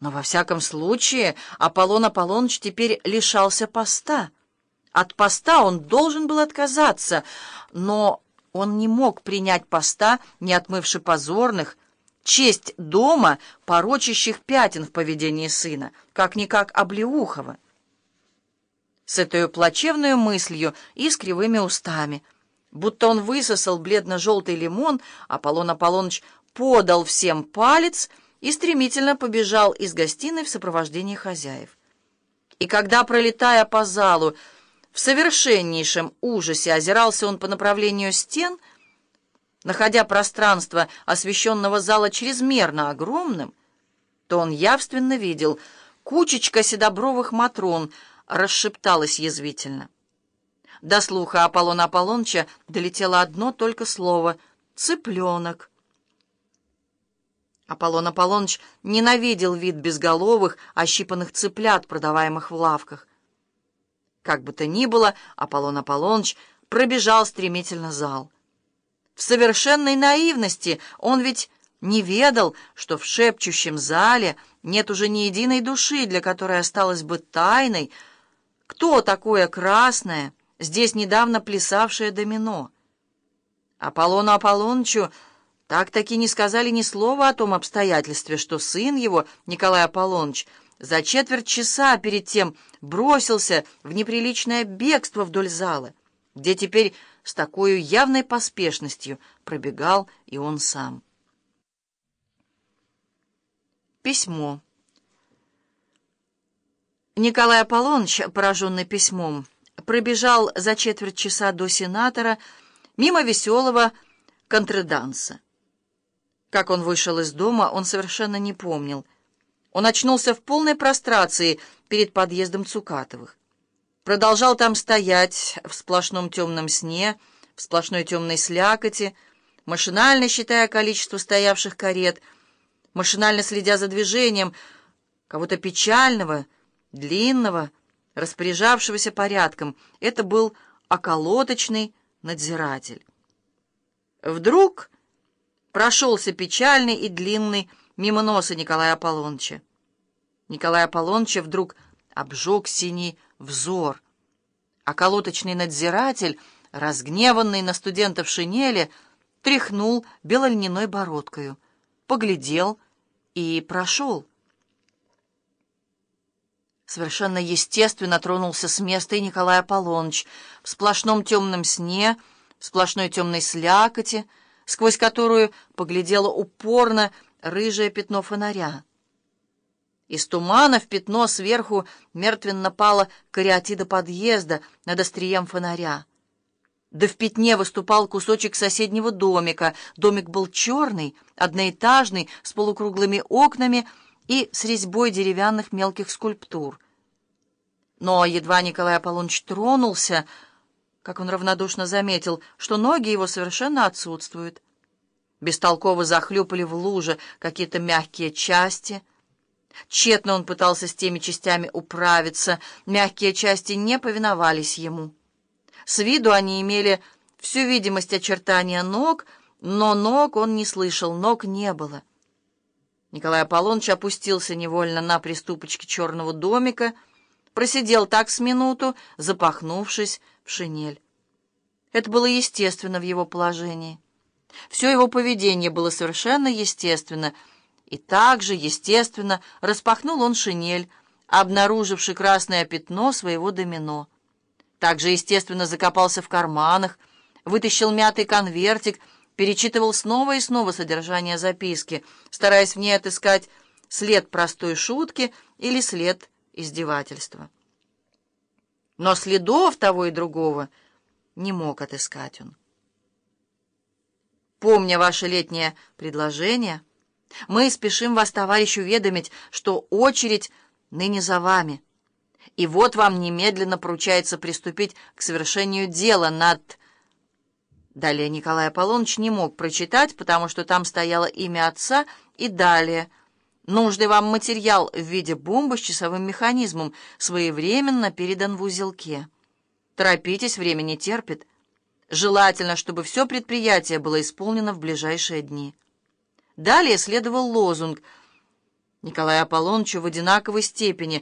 Но во всяком случае Аполлон Аполлоныч теперь лишался поста. От поста он должен был отказаться, но он не мог принять поста, не отмывши позорных, честь дома, порочащих пятен в поведении сына, как-никак Облеухова. С этой плачевной мыслью и с кривыми устами, будто он высосал бледно-желтый лимон, Аполлон Аполлоныч подал всем палец — и стремительно побежал из гостиной в сопровождении хозяев. И когда, пролетая по залу, в совершеннейшем ужасе озирался он по направлению стен, находя пространство освещенного зала чрезмерно огромным, то он явственно видел, кучечка седобровых матрон расшепталась язвительно. До слуха Аполлона Аполлоныча долетело одно только слово — «цыпленок». Аполлон Аполлоныч ненавидел вид безголовых, ощипанных цыплят, продаваемых в лавках. Как бы то ни было, Аполлон Аполлоныч пробежал стремительно зал. В совершенной наивности он ведь не ведал, что в шепчущем зале нет уже ни единой души, для которой осталось бы тайной, кто такое красное, здесь недавно плясавшее домино. Аполлону Аполлонычу так-таки не сказали ни слова о том обстоятельстве, что сын его, Николай Аполлоныч, за четверть часа перед тем бросился в неприличное бегство вдоль зала, где теперь с такой явной поспешностью пробегал и он сам. Письмо. Николай Аполлоныч, пораженный письмом, пробежал за четверть часа до сенатора мимо веселого контреданса. Как он вышел из дома, он совершенно не помнил. Он очнулся в полной прострации перед подъездом Цукатовых. Продолжал там стоять в сплошном темном сне, в сплошной темной слякоти, машинально считая количество стоявших карет, машинально следя за движением кого-то печального, длинного, распоряжавшегося порядком. Это был околоточный надзиратель. Вдруг прошелся печальный и длинный мимо носа Николая Аполлоныча. Николай Аполлоныча вдруг обжег синий взор, а колоточный надзиратель, разгневанный на студента в шинели, тряхнул белольняной бородкою, поглядел и прошел. Совершенно естественно тронулся с места и Николай Аполлоныч в сплошном темном сне, в сплошной темной слякоти, сквозь которую поглядело упорно рыжее пятно фонаря. Из тумана в пятно сверху мертвенно пала кариатида подъезда над острием фонаря. Да в пятне выступал кусочек соседнего домика. Домик был черный, одноэтажный, с полукруглыми окнами и с резьбой деревянных мелких скульптур. Но едва Николай Аполлоныч тронулся, как он равнодушно заметил, что ноги его совершенно отсутствуют. Бестолково захлюпали в луже какие-то мягкие части. Тщетно он пытался с теми частями управиться, мягкие части не повиновались ему. С виду они имели всю видимость очертания ног, но ног он не слышал, ног не было. Николай Аполлоныч опустился невольно на приступочке черного домика, просидел так с минуту, запахнувшись в шинель. Это было естественно в его положении. Все его поведение было совершенно естественно, и также естественно распахнул он шинель, обнаруживший красное пятно своего домино. Также естественно закопался в карманах, вытащил мятый конвертик, перечитывал снова и снова содержание записки, стараясь в ней отыскать след простой шутки или след издевательства. Но следов того и другого не мог отыскать он. Помня ваше летнее предложение, мы спешим вас, товарищ, уведомить, что очередь ныне за вами. И вот вам немедленно поручается приступить к совершению дела над... Далее Николай Аполлоныч не мог прочитать, потому что там стояло имя отца, и далее. Нужный вам материал в виде бомбы с часовым механизмом своевременно передан в узелке. Торопитесь, время не терпит. Желательно, чтобы все предприятие было исполнено в ближайшие дни. Далее следовал лозунг Николаю Аполлонычу в одинаковой степени